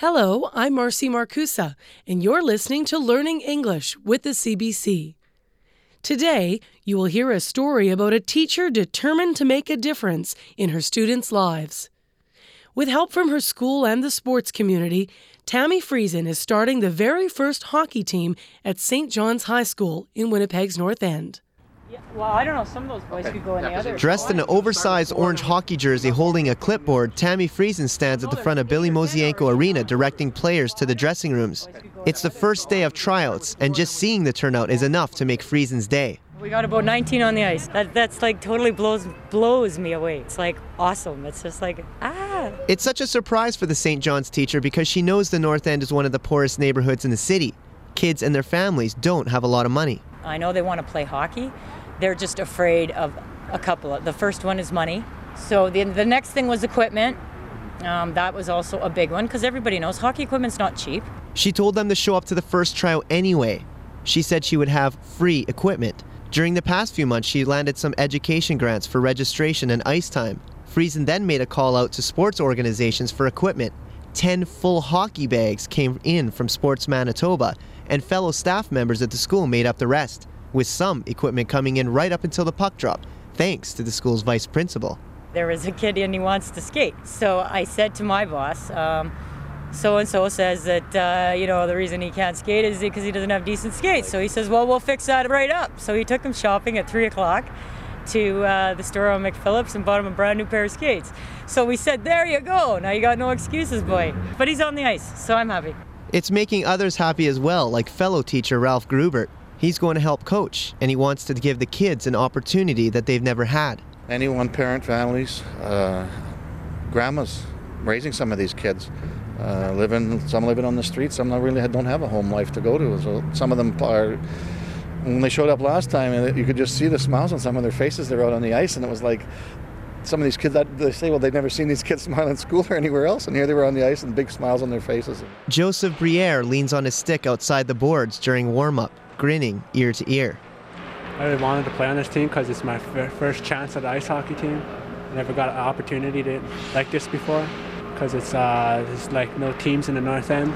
Hello, I'm Marcy Marcusa, and you're listening to Learning English with the CBC. Today, you will hear a story about a teacher determined to make a difference in her students' lives. With help from her school and the sports community, Tammy Friesen is starting the very first hockey team at St. John's High School in Winnipeg's North End. Yeah, well, I don't know. Some of those boys could go in the other. Dressed in an oversized orange hockey jersey holding a clipboard, Tammy Friesen stands at the front of Billy Mosienko Arena directing players to the dressing rooms. It's the first day of tryouts, and just seeing the turnout is enough to make Friesen's day. We got about 19 on the ice. That, that's like totally blows blows me away. It's like awesome. It's just like ah. It's such a surprise for the St. John's teacher because she knows the North End is one of the poorest neighborhoods in the city. Kids and their families don't have a lot of money. I know they want to play hockey. They're just afraid of a couple of. The first one is money. So the the next thing was equipment. Um, that was also a big one because everybody knows hockey equipment's not cheap. She told them to show up to the first tryout anyway. She said she would have free equipment. During the past few months, she landed some education grants for registration and ice time. Friesen then made a call out to sports organizations for equipment. Ten full hockey bags came in from Sports Manitoba, and fellow staff members at the school made up the rest, with some equipment coming in right up until the puck drop, thanks to the school's vice principal. There was a kid and he wants to skate. So I said to my boss, um, so and so says that uh, you know the reason he can't skate is because he doesn't have decent skates. So he says, well, we'll fix that right up. So he took him shopping at three o'clock to uh, the store on McPhillips and bought him a brand new pair of skates. So we said, there you go. Now you got no excuses, boy. But he's on the ice, so I'm happy. It's making others happy as well, like fellow teacher Ralph Grubert. He's going to help coach, and he wants to give the kids an opportunity that they've never had. Any one parent families, uh, grandmas raising some of these kids. Uh, living, some living on the street, some not really don't have a home life to go to. So some of them are. When they showed up last time, uh, you could just see the smiles on some of their faces. They're out on the ice, and it was like some of these kids that they say, well, they've never seen these kids smile in school or anywhere else, and here they were on the ice and big smiles on their faces. Joseph Briere leans on his stick outside the boards during warm up, grinning ear to ear. I really wanted to play on this team because it's my f- first chance at the ice hockey team. I never got an opportunity to like this before because it's uh, there's like no teams in the North End.